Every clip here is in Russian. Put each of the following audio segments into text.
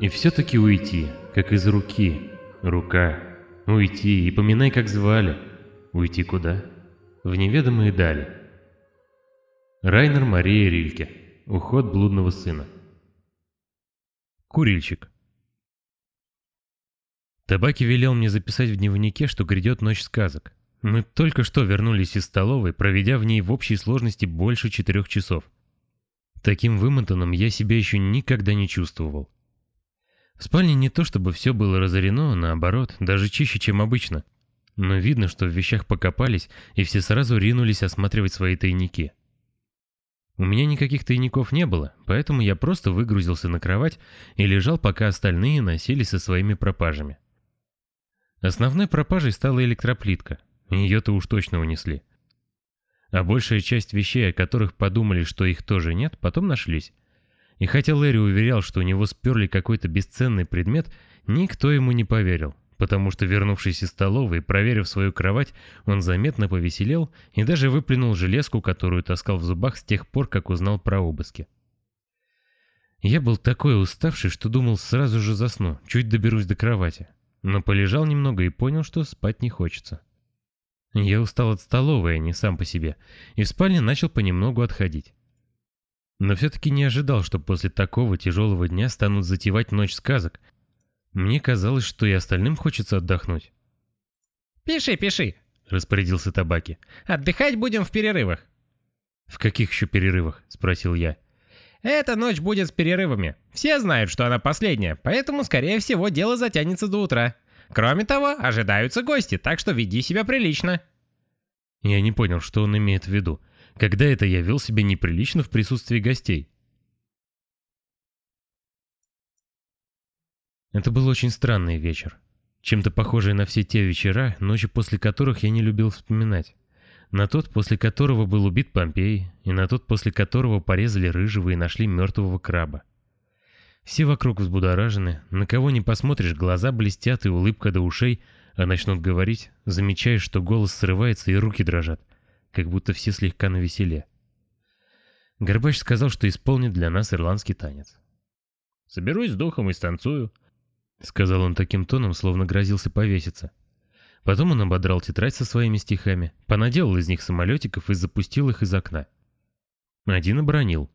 И все-таки уйти, как из руки. Рука. Уйти, и поминай, как звали. Уйти куда? В неведомые дали. Райнер Мария Рильке. Уход блудного сына. Курильщик. Табаки велел мне записать в дневнике, что грядет ночь сказок. Мы только что вернулись из столовой, проведя в ней в общей сложности больше четырех часов. Таким вымотанным я себя еще никогда не чувствовал. В спальне не то чтобы все было разорено, наоборот, даже чище, чем обычно. Но видно, что в вещах покопались, и все сразу ринулись осматривать свои тайники. У меня никаких тайников не было, поэтому я просто выгрузился на кровать и лежал, пока остальные носились со своими пропажами. Основной пропажей стала электроплитка, ее-то уж точно унесли. А большая часть вещей, о которых подумали, что их тоже нет, потом нашлись. И хотя Лэри уверял, что у него сперли какой-то бесценный предмет, никто ему не поверил, потому что, вернувшись из столовой проверив свою кровать, он заметно повеселел и даже выплюнул железку, которую таскал в зубах с тех пор, как узнал про обыски. Я был такой уставший, что думал сразу же засну, чуть доберусь до кровати. Но полежал немного и понял, что спать не хочется. Я устал от столовой, а не сам по себе, и в спальне начал понемногу отходить. Но все-таки не ожидал, что после такого тяжелого дня станут затевать ночь сказок. Мне казалось, что и остальным хочется отдохнуть. «Пиши, пиши», — распорядился Табаки. «Отдыхать будем в перерывах». «В каких еще перерывах?» — спросил я. «Эта ночь будет с перерывами. Все знают, что она последняя, поэтому, скорее всего, дело затянется до утра. Кроме того, ожидаются гости, так что веди себя прилично». Я не понял, что он имеет в виду. Когда это я вел себя неприлично в присутствии гостей? Это был очень странный вечер. Чем-то похожий на все те вечера, ночи после которых я не любил вспоминать. На тот, после которого был убит Помпей, и на тот, после которого порезали рыжего и нашли мертвого краба. Все вокруг взбудоражены, на кого не посмотришь, глаза блестят и улыбка до ушей, а начнут говорить, замечаешь, что голос срывается и руки дрожат как будто все слегка навеселе. Горбач сказал, что исполнит для нас ирландский танец. «Соберусь с духом и станцую», — сказал он таким тоном, словно грозился повеситься. Потом он ободрал тетрадь со своими стихами, понаделал из них самолетиков и запустил их из окна. Один обронил.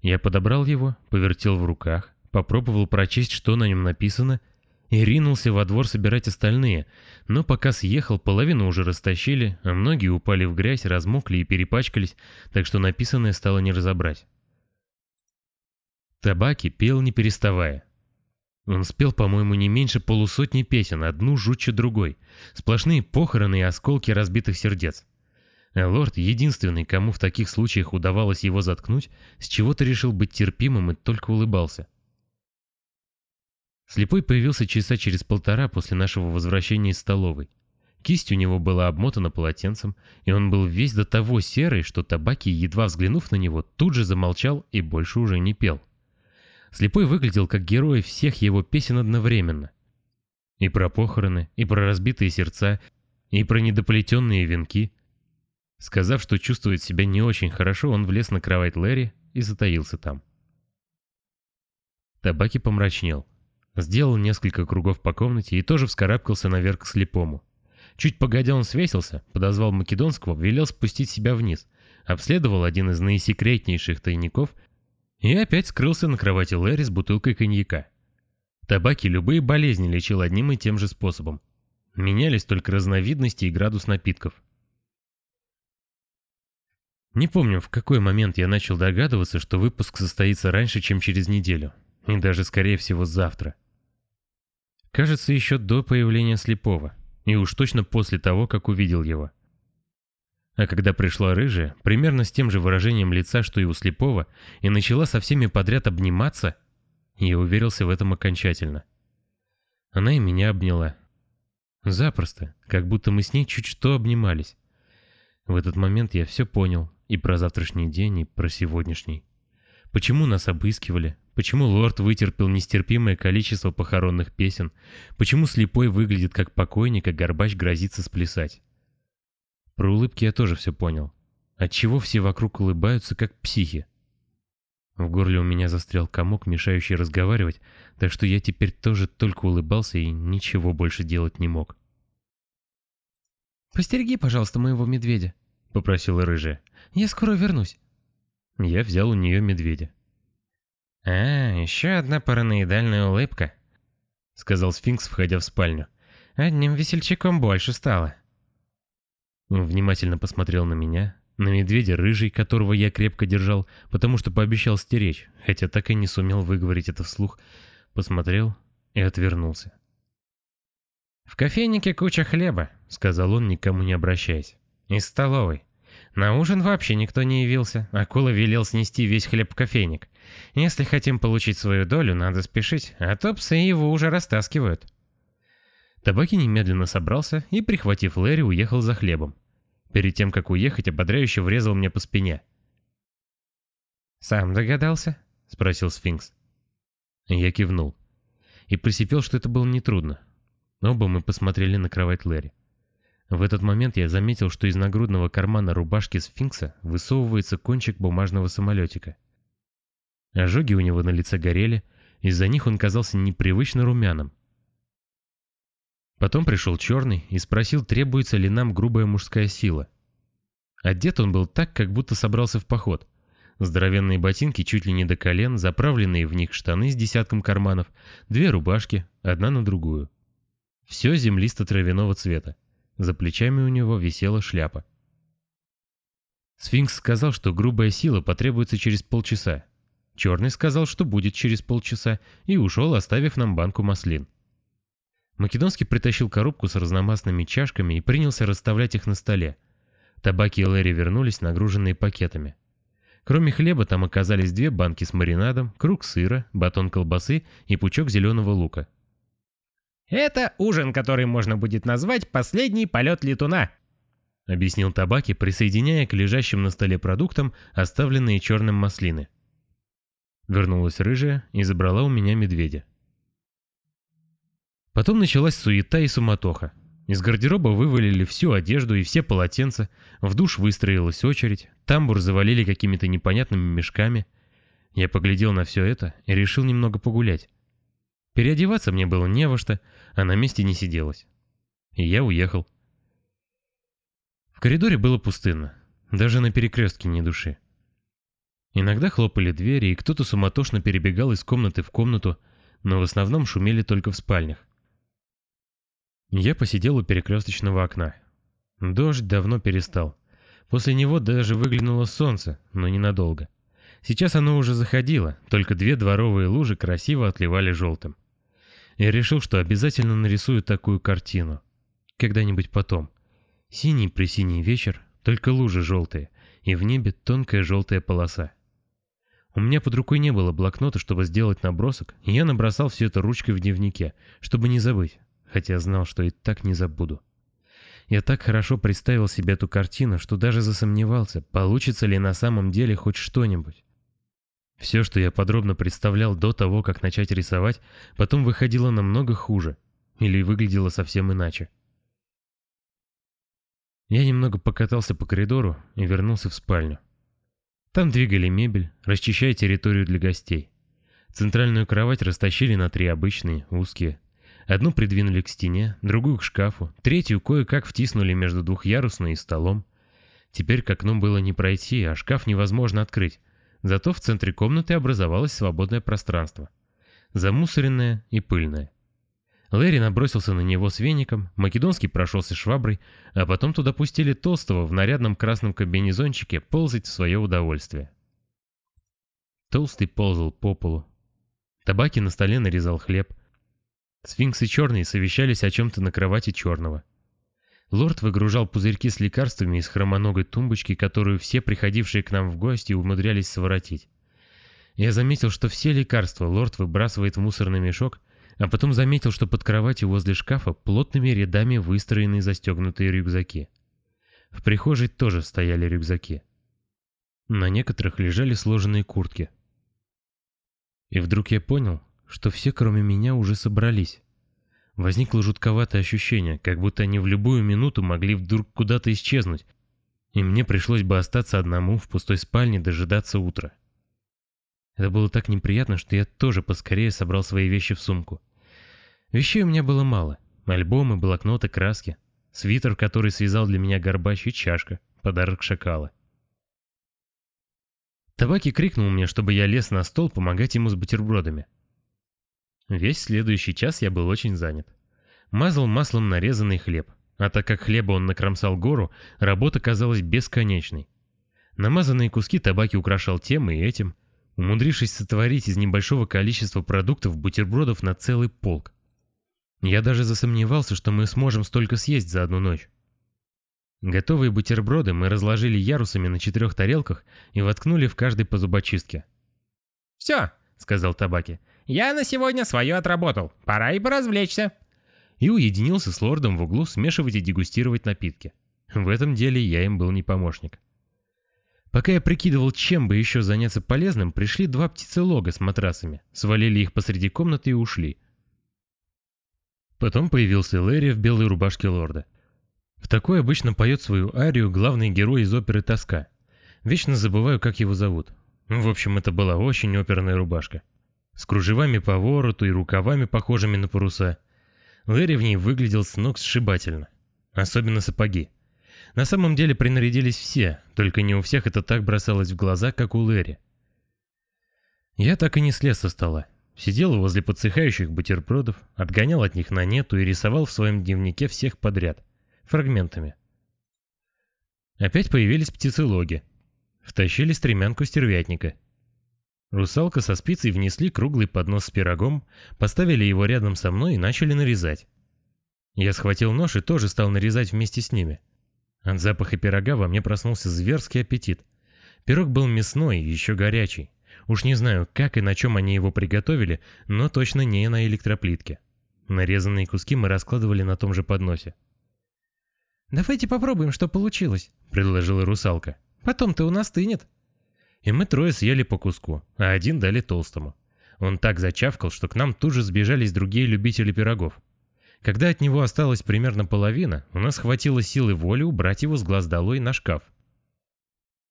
Я подобрал его, повертел в руках, попробовал прочесть, что на нем написано — и ринулся во двор собирать остальные, но пока съехал, половину уже растащили, а многие упали в грязь, размокли и перепачкались, так что написанное стало не разобрать. Табаки пел не переставая. Он спел, по-моему, не меньше полусотни песен, одну жутче другой, сплошные похороны и осколки разбитых сердец. А лорд, единственный, кому в таких случаях удавалось его заткнуть, с чего-то решил быть терпимым и только улыбался. Слепой появился часа через полтора после нашего возвращения из столовой. Кисть у него была обмотана полотенцем, и он был весь до того серый, что табаки, едва взглянув на него, тут же замолчал и больше уже не пел. Слепой выглядел как герой всех его песен одновременно. И про похороны, и про разбитые сердца, и про недоплетенные венки. Сказав, что чувствует себя не очень хорошо, он влез на кровать Лэри и затаился там. Табаки помрачнел. Сделал несколько кругов по комнате и тоже вскарабкался наверх к слепому. Чуть погодя он свесился, подозвал Македонского, велел спустить себя вниз, обследовал один из наисекретнейших тайников и опять скрылся на кровати Лэри с бутылкой коньяка. Табаки любые болезни лечил одним и тем же способом. Менялись только разновидности и градус напитков. Не помню, в какой момент я начал догадываться, что выпуск состоится раньше, чем через неделю. И даже, скорее всего, завтра. Кажется, еще до появления слепого, и уж точно после того, как увидел его. А когда пришла рыжая, примерно с тем же выражением лица, что и у слепого, и начала со всеми подряд обниматься, я уверился в этом окончательно. Она и меня обняла. Запросто, как будто мы с ней чуть что обнимались. В этот момент я все понял, и про завтрашний день, и про сегодняшний. Почему нас обыскивали, Почему лорд вытерпел нестерпимое количество похоронных песен? Почему слепой выглядит как покойник, а горбач грозится сплясать? Про улыбки я тоже все понял. Отчего все вокруг улыбаются, как психи? В горле у меня застрял комок, мешающий разговаривать, так что я теперь тоже только улыбался и ничего больше делать не мог. «Постереги, пожалуйста, моего медведя», — попросила рыжая. «Я скоро вернусь». Я взял у нее медведя. «А, еще одна параноидальная улыбка», — сказал сфинкс, входя в спальню. «Одним весельчаком больше стало». Он внимательно посмотрел на меня, на медведя рыжий, которого я крепко держал, потому что пообещал стеречь, хотя так и не сумел выговорить это вслух, посмотрел и отвернулся. «В кофейнике куча хлеба», — сказал он, никому не обращаясь. «Из столовой. На ужин вообще никто не явился. Акула велел снести весь хлеб в кофейник. Если хотим получить свою долю, надо спешить, а то псы его уже растаскивают». Табаки немедленно собрался и, прихватив Лэри, уехал за хлебом. Перед тем, как уехать, ободряюще врезал мне по спине. «Сам догадался?» — спросил сфинкс. Я кивнул. И просипел, что это было нетрудно. Оба мы посмотрели на кровать Лэри. В этот момент я заметил, что из нагрудного кармана рубашки сфинкса высовывается кончик бумажного самолетика. Ожоги у него на лице горели, из-за них он казался непривычно румяным. Потом пришел черный и спросил, требуется ли нам грубая мужская сила. Одет он был так, как будто собрался в поход. Здоровенные ботинки чуть ли не до колен, заправленные в них штаны с десятком карманов, две рубашки, одна на другую. Все землисто-травяного цвета. За плечами у него висела шляпа. Сфинкс сказал, что грубая сила потребуется через полчаса. Черный сказал, что будет через полчаса, и ушел, оставив нам банку маслин. Македонский притащил коробку с разномастными чашками и принялся расставлять их на столе. Табаки и Лэри вернулись, нагруженные пакетами. Кроме хлеба там оказались две банки с маринадом, круг сыра, батон колбасы и пучок зеленого лука. «Это ужин, который можно будет назвать «последний полет летуна», — объяснил Табаки, присоединяя к лежащим на столе продуктам оставленные черным маслины. Вернулась рыжая и забрала у меня медведя. Потом началась суета и суматоха. Из гардероба вывалили всю одежду и все полотенца, в душ выстроилась очередь, тамбур завалили какими-то непонятными мешками. Я поглядел на все это и решил немного погулять. Переодеваться мне было не во что, а на месте не сиделось. И я уехал. В коридоре было пустынно, даже на перекрестке ни души. Иногда хлопали двери, и кто-то суматошно перебегал из комнаты в комнату, но в основном шумели только в спальнях. Я посидел у перекресточного окна. Дождь давно перестал. После него даже выглянуло солнце, но ненадолго. Сейчас оно уже заходило, только две дворовые лужи красиво отливали желтым. Я решил, что обязательно нарисую такую картину. Когда-нибудь потом. Синий при синий вечер, только лужи желтые, и в небе тонкая желтая полоса. У меня под рукой не было блокнота, чтобы сделать набросок, и я набросал все это ручкой в дневнике, чтобы не забыть, хотя знал, что и так не забуду. Я так хорошо представил себе эту картину, что даже засомневался, получится ли на самом деле хоть что-нибудь. Все, что я подробно представлял до того, как начать рисовать, потом выходило намного хуже или выглядело совсем иначе. Я немного покатался по коридору и вернулся в спальню. Там двигали мебель, расчищая территорию для гостей. Центральную кровать растащили на три обычные, узкие, Одну придвинули к стене, другую к шкафу, третью кое-как втиснули между двухъярусной и столом. Теперь к окну было не пройти, а шкаф невозможно открыть. Зато в центре комнаты образовалось свободное пространство. Замусоренное и пыльное. Лэри набросился на него с веником, Македонский прошелся шваброй, а потом туда пустили Толстого в нарядном красном комбинезончике ползать в свое удовольствие. Толстый ползал по полу. Табаки на столе нарезал хлеб. Сфинкс и Черный совещались о чем-то на кровати Черного. Лорд выгружал пузырьки с лекарствами из хромоногой тумбочки, которую все приходившие к нам в гости умудрялись своротить. Я заметил, что все лекарства лорд выбрасывает в мусорный мешок, а потом заметил, что под кроватью возле шкафа плотными рядами выстроены застегнутые рюкзаки. В прихожей тоже стояли рюкзаки. На некоторых лежали сложенные куртки. И вдруг я понял, что все, кроме меня, уже собрались. Возникло жутковатое ощущение, как будто они в любую минуту могли вдруг куда-то исчезнуть, и мне пришлось бы остаться одному в пустой спальне дожидаться утра. Это было так неприятно, что я тоже поскорее собрал свои вещи в сумку. Вещей у меня было мало. Альбомы, блокноты, краски. Свитер, который связал для меня горбач, и чашка. Подарок шакала. Табаки крикнул мне, чтобы я лез на стол помогать ему с бутербродами. Весь следующий час я был очень занят. Мазал маслом нарезанный хлеб, а так как хлеба он накромсал гору, работа казалась бесконечной. Намазанные куски табаки украшал тем и этим, умудрившись сотворить из небольшого количества продуктов бутербродов на целый полк. Я даже засомневался, что мы сможем столько съесть за одну ночь. Готовые бутерброды мы разложили ярусами на четырех тарелках и воткнули в каждой по зубочистке. «Все», — сказал Табаки, — «я на сегодня свое отработал, пора и поразвлечься». И уединился с лордом в углу смешивать и дегустировать напитки. В этом деле я им был не помощник. Пока я прикидывал, чем бы еще заняться полезным, пришли два птицелога с матрасами, свалили их посреди комнаты и ушли. Потом появился Лэри в белой рубашке лорда. В такой обычно поет свою арию главный герой из оперы «Тоска». Вечно забываю, как его зовут. В общем, это была очень оперная рубашка. С кружевами по вороту и рукавами, похожими на паруса. Лэри в ней выглядел с ног сшибательно. Особенно сапоги. На самом деле принарядились все, только не у всех это так бросалось в глаза, как у Лэри. Я так и не слез со стола. Сидел возле подсыхающих бутербродов, отгонял от них на нету и рисовал в своем дневнике всех подряд фрагментами. Опять появились птицелоги. Втащили стремянку стервятника. Русалка со спицей внесли круглый поднос с пирогом, поставили его рядом со мной и начали нарезать. Я схватил нож и тоже стал нарезать вместе с ними. От запаха пирога во мне проснулся зверский аппетит. Пирог был мясной и еще горячий. Уж не знаю, как и на чем они его приготовили, но точно не на электроплитке. Нарезанные куски мы раскладывали на том же подносе. «Давайте попробуем, что получилось», — предложила русалка. «Потом-то у нас тынет». И мы трое съели по куску, а один дали толстому. Он так зачавкал, что к нам тут же сбежались другие любители пирогов. Когда от него осталась примерно половина, у нас хватило силы воли убрать его с глаз долой на шкаф.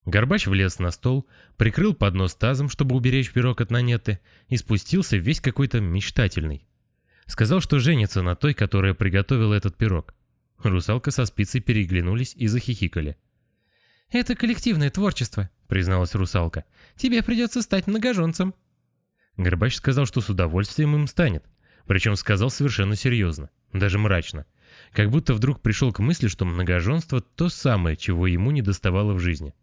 Горбач влез на стол, прикрыл поднос тазом, чтобы уберечь пирог от нанеты, и спустился весь какой-то мечтательный. Сказал, что женится на той, которая приготовила этот пирог. Русалка со спицей переглянулись и захихикали. «Это коллективное творчество», — призналась русалка. «Тебе придется стать многоженцем». Горбач сказал, что с удовольствием им станет. Причем сказал совершенно серьезно, даже мрачно. Как будто вдруг пришел к мысли, что многоженство — то самое, чего ему не доставало в жизни.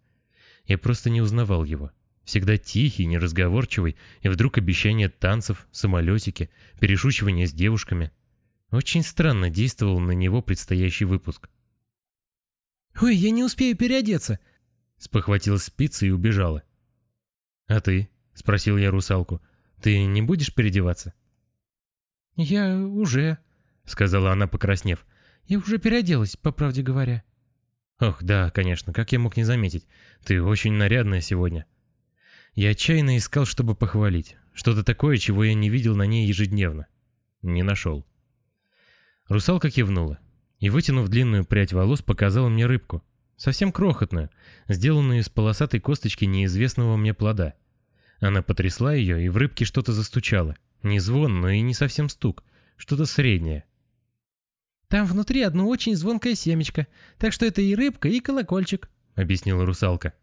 Я просто не узнавал его. Всегда тихий, неразговорчивый, и вдруг обещание танцев, самолетики, перешучивание с девушками. Очень странно действовал на него предстоящий выпуск. «Ой, я не успею переодеться!» Спохватилась спица и убежала. «А ты?» — спросил я русалку. «Ты не будешь переодеваться?» «Я уже», — сказала она, покраснев. «Я уже переоделась, по правде говоря». «Ох, да, конечно, как я мог не заметить. Ты очень нарядная сегодня». Я отчаянно искал, чтобы похвалить. Что-то такое, чего я не видел на ней ежедневно. Не нашел. Русалка кивнула и, вытянув длинную прядь волос, показала мне рыбку. Совсем крохотную, сделанную из полосатой косточки неизвестного мне плода. Она потрясла ее, и в рыбке что-то застучало. Не звон, но и не совсем стук. Что-то среднее. «Там внутри одно очень звонкое семечко, так что это и рыбка, и колокольчик», — объяснила русалка.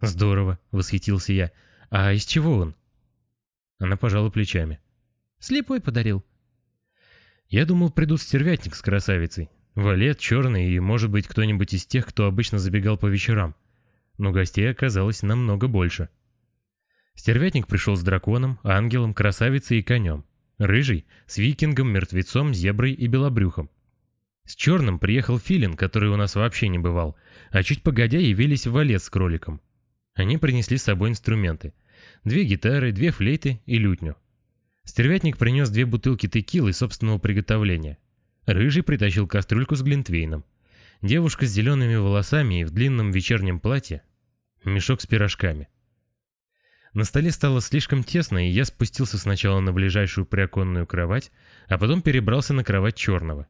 «Здорово», — восхитился я. «А из чего он?» Она пожала плечами. «Слепой подарил», я думал, придут стервятник с красавицей. Валет, черный и, может быть, кто-нибудь из тех, кто обычно забегал по вечерам. Но гостей оказалось намного больше. Стервятник пришел с драконом, ангелом, красавицей и конем. Рыжий — с викингом, мертвецом, зеброй и белобрюхом. С черным приехал филин, который у нас вообще не бывал, а чуть погодя явились валет с кроликом. Они принесли с собой инструменты. Две гитары, две флейты и лютню. Стервятник принес две бутылки текилы собственного приготовления. Рыжий притащил кастрюльку с глинтвейном. Девушка с зелеными волосами и в длинном вечернем платье. Мешок с пирожками. На столе стало слишком тесно, и я спустился сначала на ближайшую приоконную кровать, а потом перебрался на кровать черного.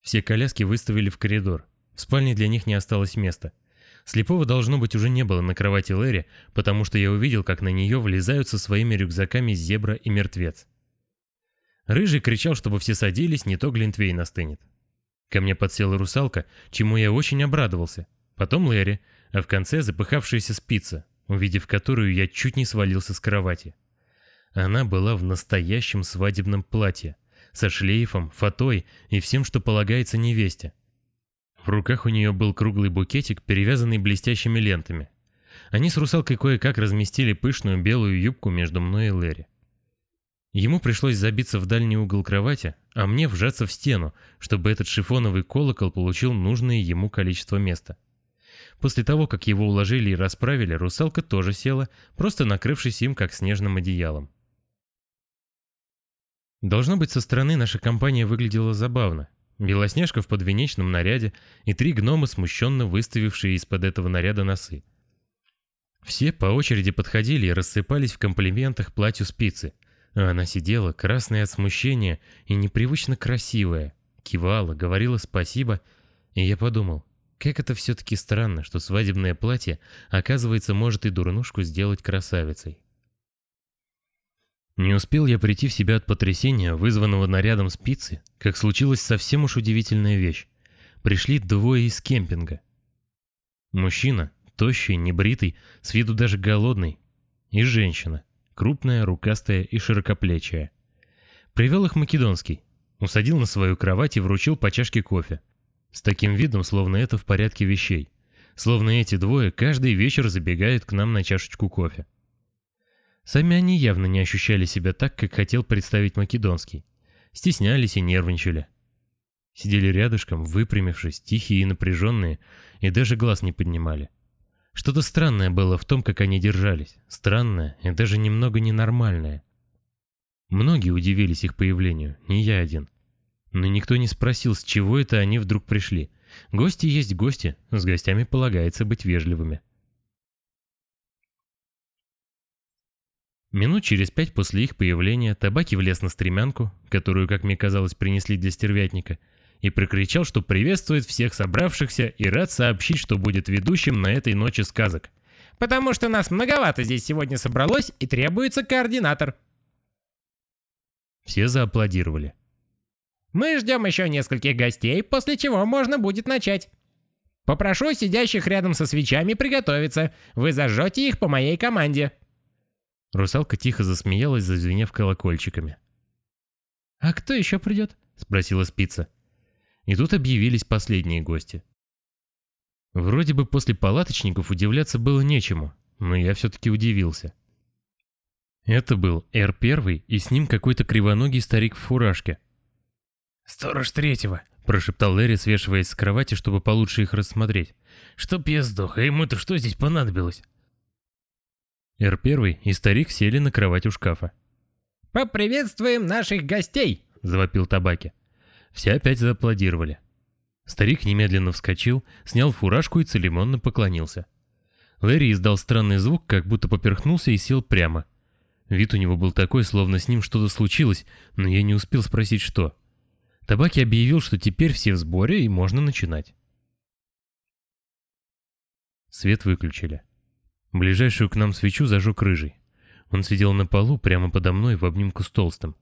Все коляски выставили в коридор. В спальне для них не осталось места. Слепого должно быть уже не было на кровати Лэри, потому что я увидел, как на нее влезают со своими рюкзаками зебра и мертвец. Рыжий кричал, чтобы все садились, не то Глинтвейн остынет. Ко мне подсела русалка, чему я очень обрадовался. Потом Лэри, а в конце запыхавшаяся спица, увидев которую я чуть не свалился с кровати. Она была в настоящем свадебном платье, со шлейфом, фатой и всем, что полагается невесте. В руках у нее был круглый букетик, перевязанный блестящими лентами. Они с русалкой кое-как разместили пышную белую юбку между мной и Лэри. Ему пришлось забиться в дальний угол кровати, а мне вжаться в стену, чтобы этот шифоновый колокол получил нужное ему количество места. После того, как его уложили и расправили, русалка тоже села, просто накрывшись им как снежным одеялом. Должно быть, со стороны наша компания выглядела забавно. Белоснежка в подвенечном наряде и три гнома, смущенно выставившие из-под этого наряда носы. Все по очереди подходили и рассыпались в комплиментах платью спицы, а она сидела, красная от смущения и непривычно красивая, кивала, говорила спасибо, и я подумал, как это все-таки странно, что свадебное платье, оказывается, может и дурнушку сделать красавицей. Не успел я прийти в себя от потрясения, вызванного нарядом спицы, как случилась совсем уж удивительная вещь. Пришли двое из кемпинга. Мужчина, тощий, небритый, с виду даже голодный, и женщина, крупная, рукастая и широкоплечая. Привел их Македонский, усадил на свою кровать и вручил по чашке кофе. С таким видом, словно это в порядке вещей. Словно эти двое каждый вечер забегают к нам на чашечку кофе. Сами они явно не ощущали себя так, как хотел представить Македонский. Стеснялись и нервничали. Сидели рядышком, выпрямившись, тихие и напряженные, и даже глаз не поднимали. Что-то странное было в том, как они держались. Странное и даже немного ненормальное. Многие удивились их появлению, не я один. Но никто не спросил, с чего это они вдруг пришли. Гости есть гости, с гостями полагается быть вежливыми. Минут через пять после их появления Табаки влез на стремянку, которую, как мне казалось, принесли для стервятника, и прокричал, что приветствует всех собравшихся и рад сообщить, что будет ведущим на этой ночи сказок. «Потому что нас многовато здесь сегодня собралось и требуется координатор». Все зааплодировали. «Мы ждем еще нескольких гостей, после чего можно будет начать». «Попрошу сидящих рядом со свечами приготовиться. Вы зажжете их по моей команде». Русалка тихо засмеялась, зазвенев колокольчиками. «А кто еще придет?» — спросила спица. И тут объявились последние гости. Вроде бы после палаточников удивляться было нечему, но я все-таки удивился. Это был Р-1 и с ним какой-то кривоногий старик в фуражке. «Сторож третьего», — прошептал Лэри, свешиваясь с кровати, чтобы получше их рассмотреть. «Чтоб я сдох, а ему-то что здесь понадобилось?» Р-1 и старик сели на кровать у шкафа. «Поприветствуем наших гостей!» — завопил табаки. Все опять зааплодировали. Старик немедленно вскочил, снял фуражку и церемонно поклонился. Лэри издал странный звук, как будто поперхнулся и сел прямо. Вид у него был такой, словно с ним что-то случилось, но я не успел спросить, что. Табаки объявил, что теперь все в сборе и можно начинать. Свет выключили. Ближайшую к нам свечу зажег рыжий. Он сидел на полу прямо подо мной в обнимку с толстым.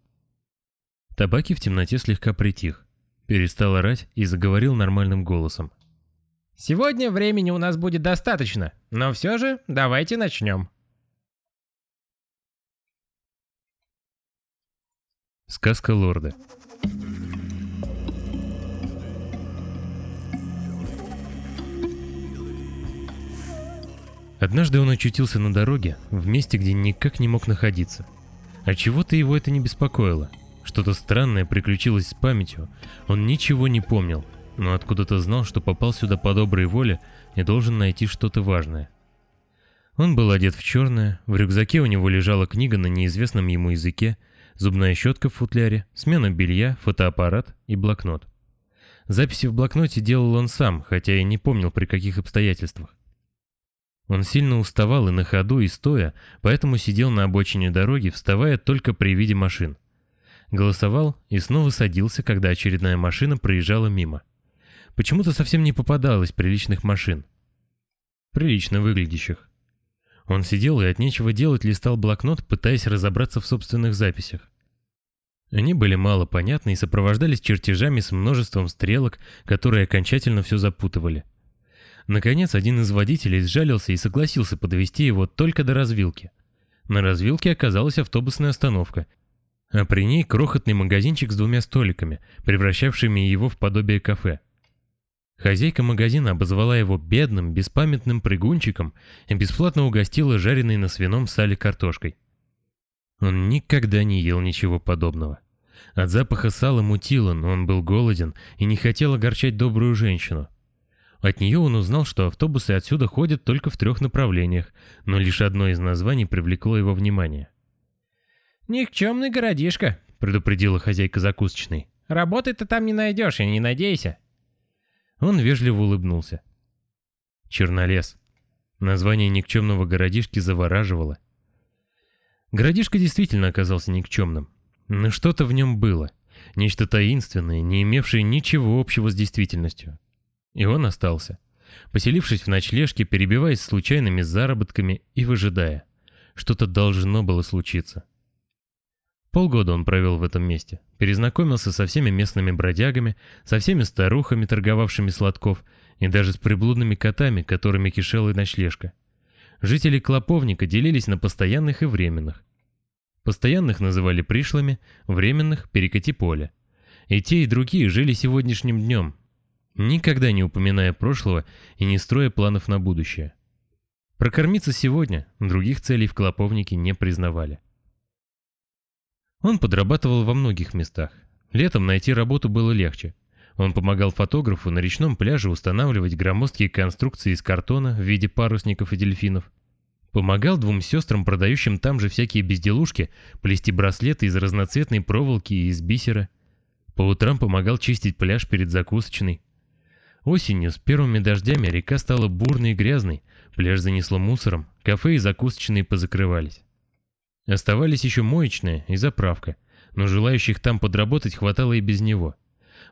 Табаки в темноте слегка притих, перестал орать и заговорил нормальным голосом. «Сегодня времени у нас будет достаточно, но все же давайте начнем». Сказка лорда. Однажды он очутился на дороге, в месте, где никак не мог находиться. А чего-то его это не беспокоило – что-то странное приключилось с памятью. Он ничего не помнил, но откуда-то знал, что попал сюда по доброй воле и должен найти что-то важное. Он был одет в черное, в рюкзаке у него лежала книга на неизвестном ему языке, зубная щетка в футляре, смена белья, фотоаппарат и блокнот. Записи в блокноте делал он сам, хотя и не помнил при каких обстоятельствах. Он сильно уставал и на ходу, и стоя, поэтому сидел на обочине дороги, вставая только при виде машин. Голосовал и снова садился, когда очередная машина проезжала мимо. Почему-то совсем не попадалось приличных машин. прилично выглядящих. Он сидел и от нечего делать листал блокнот, пытаясь разобраться в собственных записях. Они были мало понятны и сопровождались чертежами с множеством стрелок, которые окончательно все запутывали. Наконец, один из водителей сжалился и согласился подвести его только до развилки. На развилке оказалась автобусная остановка, а при ней крохотный магазинчик с двумя столиками, превращавшими его в подобие кафе. Хозяйка магазина обозвала его бедным, беспамятным прыгунчиком и бесплатно угостила жареной на свином сале картошкой. Он никогда не ел ничего подобного. От запаха сала мутило, но он был голоден и не хотел огорчать добрую женщину. От нее он узнал, что автобусы отсюда ходят только в трех направлениях, но лишь одно из названий привлекло его внимание. «Никчемный городишко», — предупредила хозяйка закусочной. «Работы ты там не найдешь и не надейся». Он вежливо улыбнулся. Чернолес. Название никчемного городишки завораживало. Городишко действительно оказался никчемным. Но что-то в нем было. Нечто таинственное, не имевшее ничего общего с действительностью. И он остался, поселившись в ночлежке, перебиваясь случайными заработками и выжидая. Что-то должно было случиться. Полгода он провел в этом месте, перезнакомился со всеми местными бродягами, со всеми старухами, торговавшими сладков, и даже с приблудными котами, которыми кишела ночлежка. Жители Клоповника делились на постоянных и временных. Постоянных называли пришлыми, временных – перекати поле. И те, и другие жили сегодняшним днем, никогда не упоминая прошлого и не строя планов на будущее. Прокормиться сегодня других целей в Клоповнике не признавали. Он подрабатывал во многих местах. Летом найти работу было легче. Он помогал фотографу на речном пляже устанавливать громоздкие конструкции из картона в виде парусников и дельфинов. Помогал двум сестрам, продающим там же всякие безделушки, плести браслеты из разноцветной проволоки и из бисера. По утрам помогал чистить пляж перед закусочной. Осенью с первыми дождями река стала бурной и грязной, пляж занесло мусором, кафе и закусочные позакрывались. Оставались еще моечная и заправка, но желающих там подработать хватало и без него.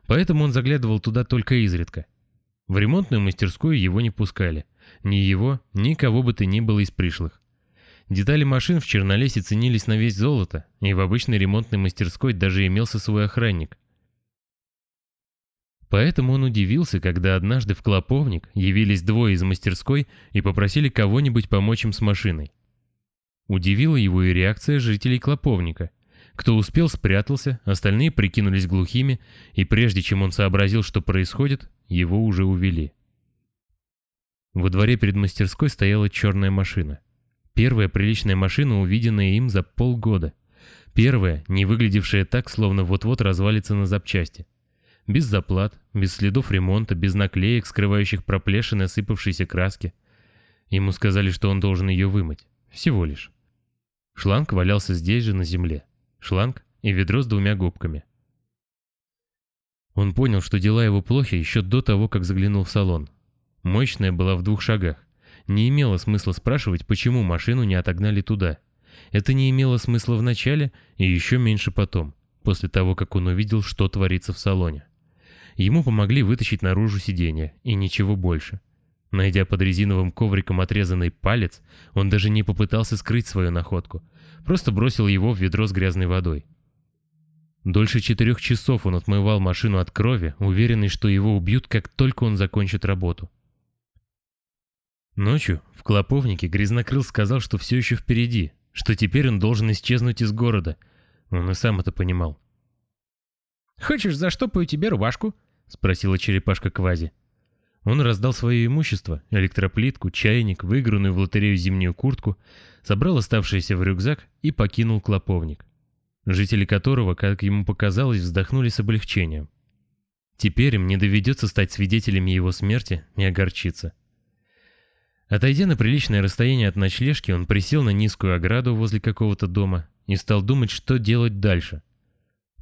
Поэтому он заглядывал туда только изредка. В ремонтную мастерскую его не пускали. Ни его, ни кого бы то ни было из пришлых. Детали машин в Чернолесе ценились на весь золото, и в обычной ремонтной мастерской даже имелся свой охранник. Поэтому он удивился, когда однажды в Клоповник явились двое из мастерской и попросили кого-нибудь помочь им с машиной. Удивила его и реакция жителей Клоповника. Кто успел, спрятался, остальные прикинулись глухими, и прежде чем он сообразил, что происходит, его уже увели. Во дворе перед мастерской стояла черная машина. Первая приличная машина, увиденная им за полгода. Первая, не выглядевшая так, словно вот-вот развалится на запчасти. Без заплат, без следов ремонта, без наклеек, скрывающих проплешины осыпавшейся краски. Ему сказали, что он должен ее вымыть. Всего лишь. Шланг валялся здесь же на земле. Шланг и ведро с двумя губками. Он понял, что дела его плохи еще до того, как заглянул в салон. Мощная была в двух шагах. Не имело смысла спрашивать, почему машину не отогнали туда. Это не имело смысла в начале и еще меньше потом, после того, как он увидел, что творится в салоне. Ему помогли вытащить наружу сиденье, и ничего больше. Найдя под резиновым ковриком отрезанный палец, он даже не попытался скрыть свою находку, просто бросил его в ведро с грязной водой. Дольше четырех часов он отмывал машину от крови, уверенный, что его убьют, как только он закончит работу. Ночью в Клоповнике Грязнокрыл сказал, что все еще впереди, что теперь он должен исчезнуть из города. Он и сам это понимал. «Хочешь, заштопаю тебе рубашку?» — спросила черепашка Квази. Он раздал свое имущество, электроплитку, чайник, выигранную в лотерею зимнюю куртку, собрал оставшееся в рюкзак и покинул клоповник, жители которого, как ему показалось, вздохнули с облегчением. Теперь им не доведется стать свидетелями его смерти и огорчиться. Отойдя на приличное расстояние от ночлежки, он присел на низкую ограду возле какого-то дома и стал думать, что делать дальше.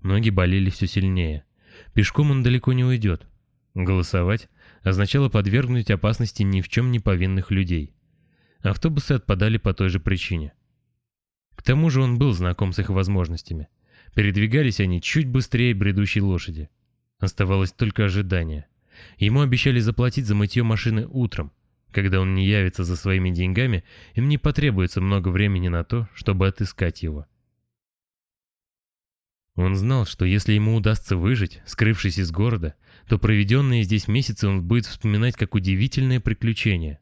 Ноги болели все сильнее. Пешком он далеко не уйдет. Голосовать означало подвергнуть опасности ни в чем не повинных людей. Автобусы отпадали по той же причине. К тому же он был знаком с их возможностями. Передвигались они чуть быстрее бредущей лошади. Оставалось только ожидание. Ему обещали заплатить за мытье машины утром. Когда он не явится за своими деньгами, им не потребуется много времени на то, чтобы отыскать его. Он знал, что если ему удастся выжить, скрывшись из города, то проведенные здесь месяцы он будет вспоминать как удивительное приключение.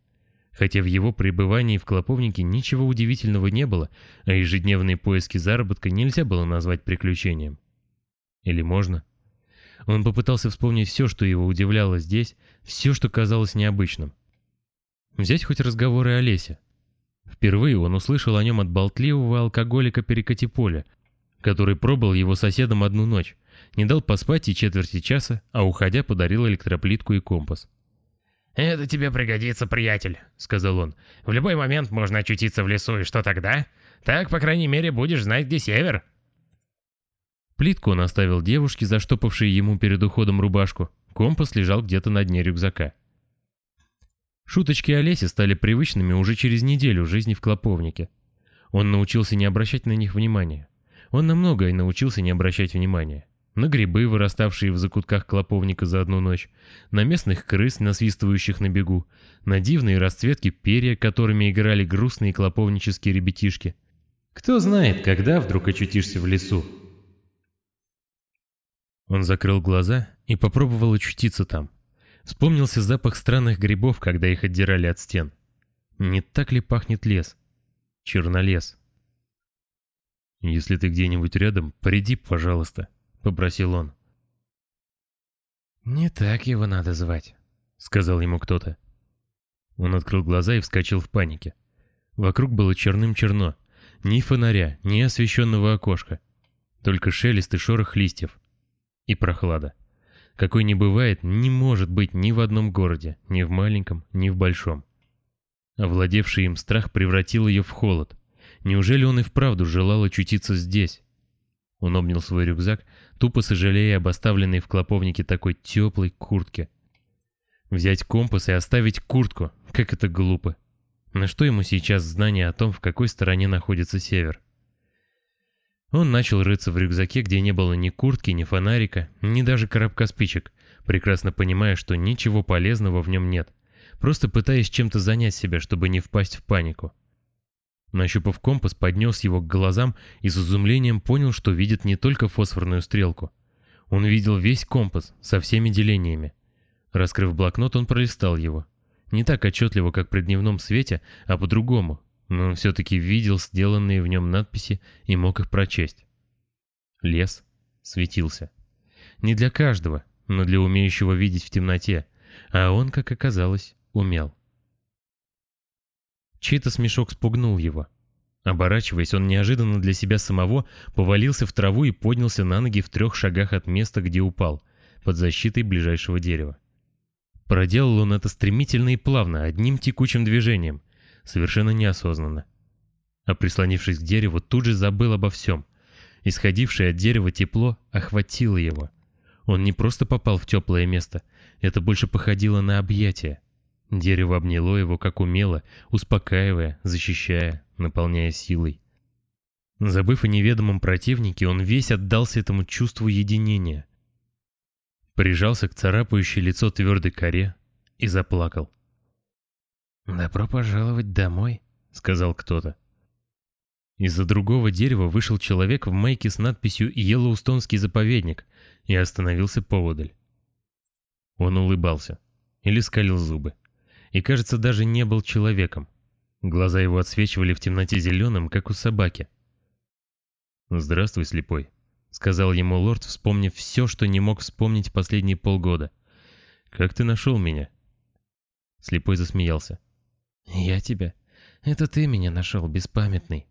Хотя в его пребывании в Клоповнике ничего удивительного не было, а ежедневные поиски заработка нельзя было назвать приключением. Или можно? Он попытался вспомнить все, что его удивляло здесь, все, что казалось необычным. Взять хоть разговоры о лесе. Впервые он услышал о нем от болтливого алкоголика Перекати-Поля, который пробыл его соседом одну ночь, не дал поспать и четверти часа, а уходя подарил электроплитку и компас. «Это тебе пригодится, приятель», — сказал он. «В любой момент можно очутиться в лесу, и что тогда? Так, по крайней мере, будешь знать, где север». Плитку он оставил девушке, заштопавшей ему перед уходом рубашку. Компас лежал где-то на дне рюкзака. Шуточки о лесе стали привычными уже через неделю жизни в Клоповнике. Он научился не обращать на них внимания. Он на многое научился не обращать внимания. На грибы, выраставшие в закутках клоповника за одну ночь, на местных крыс, насвистывающих на бегу, на дивные расцветки перья, которыми играли грустные клоповнические ребятишки. Кто знает, когда вдруг очутишься в лесу. Он закрыл глаза и попробовал очутиться там. Вспомнился запах странных грибов, когда их отдирали от стен. Не так ли пахнет лес? Чернолес. «Если ты где-нибудь рядом, приди, пожалуйста», — попросил он. «Не так его надо звать», — сказал ему кто-то. Он открыл глаза и вскочил в панике. Вокруг было черным-черно. Ни фонаря, ни освещенного окошка. Только шелест и шорох листьев. И прохлада. Какой не бывает, не может быть ни в одном городе, ни в маленьком, ни в большом. Овладевший им страх превратил ее в холод. Неужели он и вправду желал очутиться здесь? Он обнял свой рюкзак, тупо сожалея об оставленной в клоповнике такой теплой куртке. Взять компас и оставить куртку, как это глупо. На что ему сейчас знание о том, в какой стороне находится север? Он начал рыться в рюкзаке, где не было ни куртки, ни фонарика, ни даже коробка спичек, прекрасно понимая, что ничего полезного в нем нет, просто пытаясь чем-то занять себя, чтобы не впасть в панику. Нащупав компас, поднес его к глазам и с изумлением понял, что видит не только фосфорную стрелку. Он видел весь компас со всеми делениями. Раскрыв блокнот, он пролистал его. Не так отчетливо, как при дневном свете, а по-другому, но он все-таки видел сделанные в нем надписи и мог их прочесть. Лес светился. Не для каждого, но для умеющего видеть в темноте, а он, как оказалось, умел. Чей-то смешок спугнул его. Оборачиваясь, он неожиданно для себя самого повалился в траву и поднялся на ноги в трех шагах от места, где упал, под защитой ближайшего дерева. Проделал он это стремительно и плавно, одним текучим движением, совершенно неосознанно. А прислонившись к дереву, тут же забыл обо всем. Исходившее от дерева тепло охватило его. Он не просто попал в теплое место, это больше походило на объятие. Дерево обняло его как умело, успокаивая, защищая, наполняя силой. Забыв о неведомом противнике, он весь отдался этому чувству единения. Прижался к царапающей лицо твердой коре и заплакал. «Добро пожаловать домой», — сказал кто-то. Из-за другого дерева вышел человек в майке с надписью «Йеллоустонский заповедник» и остановился поодаль. Он улыбался или скалил зубы и, кажется, даже не был человеком. Глаза его отсвечивали в темноте зеленым, как у собаки. «Здравствуй, слепой», — сказал ему лорд, вспомнив все, что не мог вспомнить последние полгода. «Как ты нашел меня?» Слепой засмеялся. «Я тебя? Это ты меня нашел, беспамятный».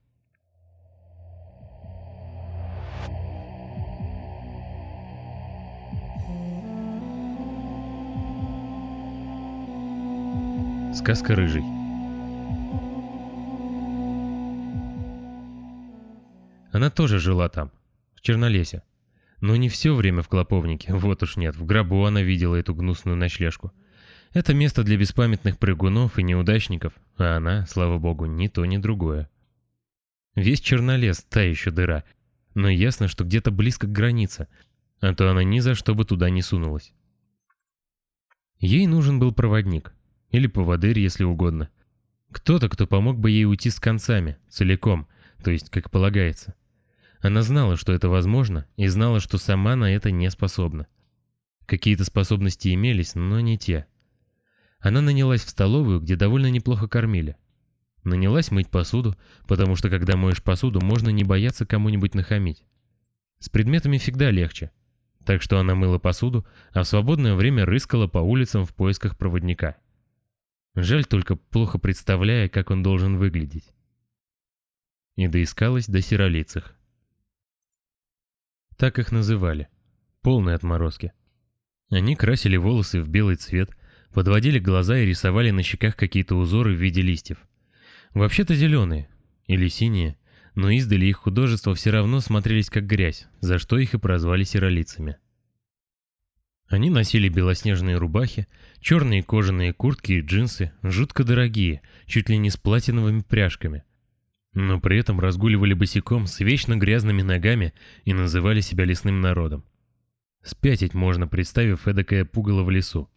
Сказка рыжий. Она тоже жила там, в Чернолесе. Но не все время в Клоповнике, вот уж нет, в гробу она видела эту гнусную ночлежку. Это место для беспамятных прыгунов и неудачников, а она, слава богу, ни то, ни другое. Весь Чернолес — та еще дыра, но ясно, что где-то близко к границе, а то она ни за что бы туда не сунулась. Ей нужен был проводник, или поводырь, если угодно. Кто-то, кто помог бы ей уйти с концами, целиком, то есть как полагается. Она знала, что это возможно, и знала, что сама на это не способна. Какие-то способности имелись, но не те. Она нанялась в столовую, где довольно неплохо кормили. Нанялась мыть посуду, потому что когда моешь посуду, можно не бояться кому-нибудь нахамить. С предметами всегда легче. Так что она мыла посуду, а в свободное время рыскала по улицам в поисках проводника. Жаль только, плохо представляя, как он должен выглядеть. И доискалась до сиролицых. Так их называли. Полные отморозки. Они красили волосы в белый цвет, подводили глаза и рисовали на щеках какие-то узоры в виде листьев. Вообще-то зеленые или синие, но издали их художества все равно смотрелись как грязь, за что их и прозвали сиролицами. Они носили белоснежные рубахи, черные кожаные куртки и джинсы, жутко дорогие, чуть ли не с платиновыми пряжками. Но при этом разгуливали босиком с вечно грязными ногами и называли себя лесным народом. Спятить можно, представив эдакое пугало в лесу.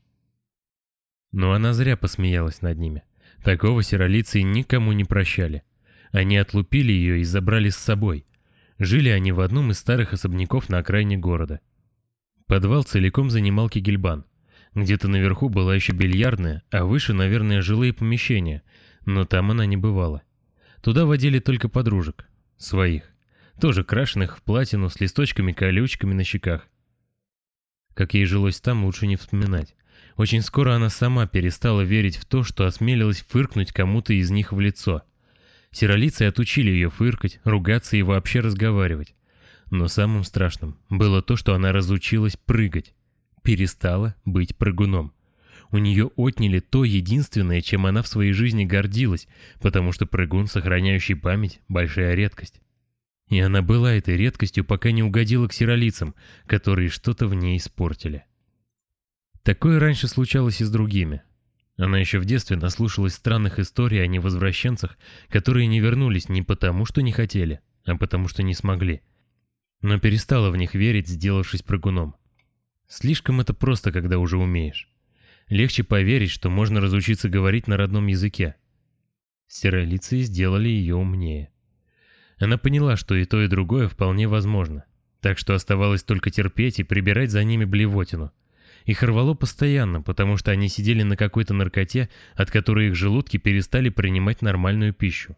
Но она зря посмеялась над ними. Такого сиролицы никому не прощали. Они отлупили ее и забрали с собой. Жили они в одном из старых особняков на окраине города. Подвал целиком занимал Кигельбан. Где-то наверху была еще бильярдная, а выше, наверное, жилые помещения, но там она не бывала. Туда водили только подружек, своих, тоже крашеных в платину с листочками-колючками на щеках. Как ей жилось там, лучше не вспоминать. Очень скоро она сама перестала верить в то, что осмелилась фыркнуть кому-то из них в лицо. Сиролицы отучили ее фыркать, ругаться и вообще разговаривать. Но самым страшным было то, что она разучилась прыгать. Перестала быть прыгуном. У нее отняли то единственное, чем она в своей жизни гордилась, потому что прыгун, сохраняющий память, большая редкость. И она была этой редкостью, пока не угодила к сиролицам, которые что-то в ней испортили. Такое раньше случалось и с другими. Она еще в детстве наслушалась странных историй о невозвращенцах, которые не вернулись не потому, что не хотели, а потому, что не смогли. Но перестала в них верить, сделавшись прыгуном. Слишком это просто, когда уже умеешь. Легче поверить, что можно разучиться говорить на родном языке. Стеролиции сделали ее умнее. Она поняла, что и то, и другое вполне возможно. Так что оставалось только терпеть и прибирать за ними блевотину – их рвало постоянно, потому что они сидели на какой-то наркоте, от которой их желудки перестали принимать нормальную пищу.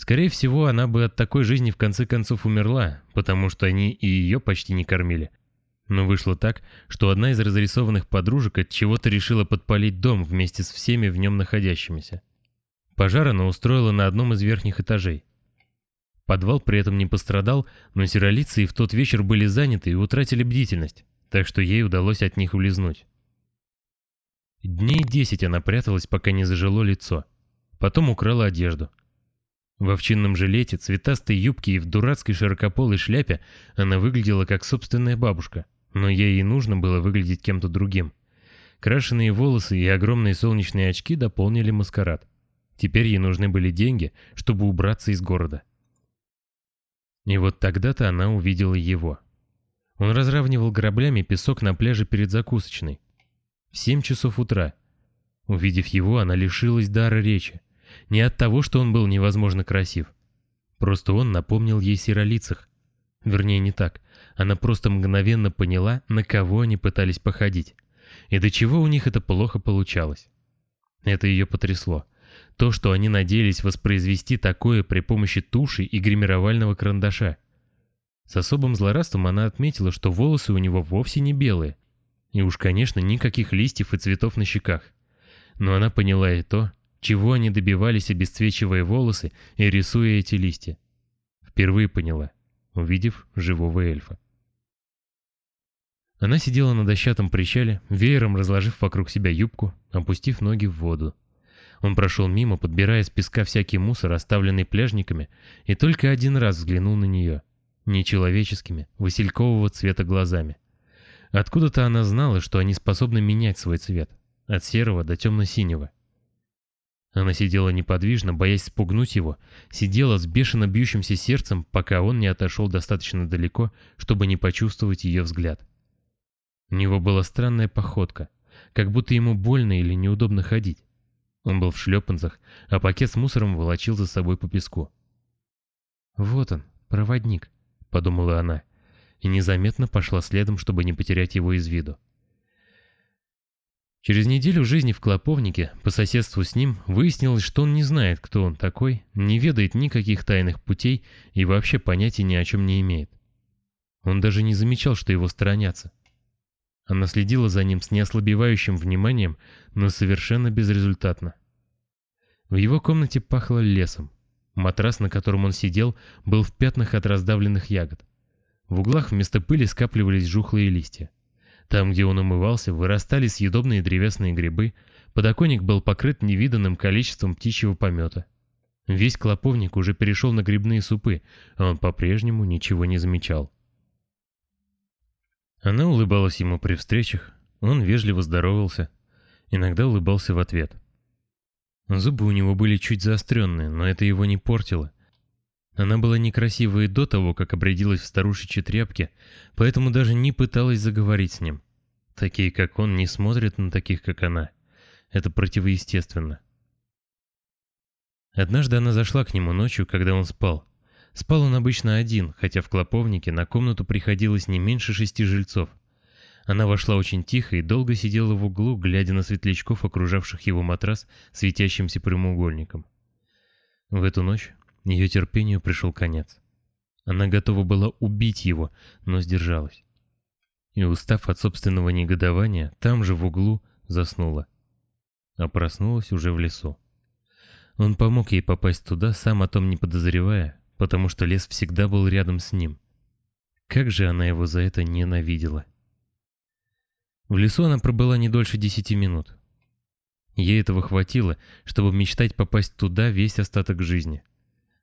Скорее всего, она бы от такой жизни в конце концов умерла, потому что они и ее почти не кормили. Но вышло так, что одна из разрисованных подружек от чего-то решила подпалить дом вместе с всеми в нем находящимися. Пожар она устроила на одном из верхних этажей. Подвал при этом не пострадал, но сиролицы в тот вечер были заняты и утратили бдительность так что ей удалось от них улизнуть. Дней десять она пряталась, пока не зажило лицо. Потом украла одежду. В овчинном жилете, цветастой юбке и в дурацкой широкополой шляпе она выглядела как собственная бабушка, но ей и нужно было выглядеть кем-то другим. Крашеные волосы и огромные солнечные очки дополнили маскарад. Теперь ей нужны были деньги, чтобы убраться из города. И вот тогда-то она увидела его. Он разравнивал граблями песок на пляже перед закусочной. В семь часов утра. Увидев его, она лишилась дара речи. Не от того, что он был невозможно красив. Просто он напомнил ей сиролицах. Вернее, не так. Она просто мгновенно поняла, на кого они пытались походить. И до чего у них это плохо получалось. Это ее потрясло. То, что они надеялись воспроизвести такое при помощи туши и гримировального карандаша – с особым злорадством она отметила, что волосы у него вовсе не белые. И уж, конечно, никаких листьев и цветов на щеках. Но она поняла и то, чего они добивались, обесцвечивая волосы и рисуя эти листья. Впервые поняла, увидев живого эльфа. Она сидела на дощатом причале, веером разложив вокруг себя юбку, опустив ноги в воду. Он прошел мимо, подбирая с песка всякий мусор, оставленный пляжниками, и только один раз взглянул на нее нечеловеческими, василькового цвета глазами. Откуда-то она знала, что они способны менять свой цвет, от серого до темно-синего. Она сидела неподвижно, боясь спугнуть его, сидела с бешено бьющимся сердцем, пока он не отошел достаточно далеко, чтобы не почувствовать ее взгляд. У него была странная походка, как будто ему больно или неудобно ходить. Он был в шлепанцах, а пакет с мусором волочил за собой по песку. «Вот он, проводник», — подумала она, и незаметно пошла следом, чтобы не потерять его из виду. Через неделю жизни в Клоповнике по соседству с ним выяснилось, что он не знает, кто он такой, не ведает никаких тайных путей и вообще понятия ни о чем не имеет. Он даже не замечал, что его сторонятся. Она следила за ним с неослабевающим вниманием, но совершенно безрезультатно. В его комнате пахло лесом. Матрас, на котором он сидел, был в пятнах от раздавленных ягод. В углах вместо пыли скапливались жухлые листья. Там, где он умывался, вырастали съедобные древесные грибы, подоконник был покрыт невиданным количеством птичьего помета. Весь клоповник уже перешел на грибные супы, а он по-прежнему ничего не замечал. Она улыбалась ему при встречах, он вежливо здоровался, иногда улыбался в ответ. Зубы у него были чуть заостренные, но это его не портило. Она была некрасивой до того, как обрядилась в старушечьи тряпки, поэтому даже не пыталась заговорить с ним. Такие, как он, не смотрят на таких, как она. Это противоестественно. Однажды она зашла к нему ночью, когда он спал. Спал он обычно один, хотя в клоповнике на комнату приходилось не меньше шести жильцов. Она вошла очень тихо и долго сидела в углу, глядя на светлячков, окружавших его матрас светящимся прямоугольником. В эту ночь ее терпению пришел конец. Она готова была убить его, но сдержалась. И, устав от собственного негодования, там же в углу заснула. А проснулась уже в лесу. Он помог ей попасть туда, сам о том не подозревая, потому что лес всегда был рядом с ним. Как же она его за это ненавидела. В лесу она пробыла не дольше десяти минут. Ей этого хватило, чтобы мечтать попасть туда весь остаток жизни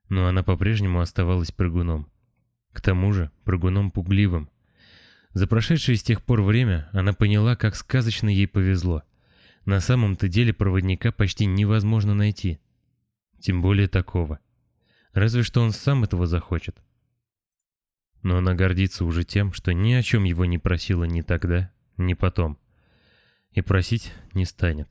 но она по-прежнему оставалась прыгуном. К тому же прыгуном пугливым. За прошедшее с тех пор время она поняла, как сказочно ей повезло. На самом-то деле проводника почти невозможно найти. Тем более такого. Разве что он сам этого захочет. Но она гордится уже тем, что ни о чем его не просила ни тогда, ни потом. И просить не станет.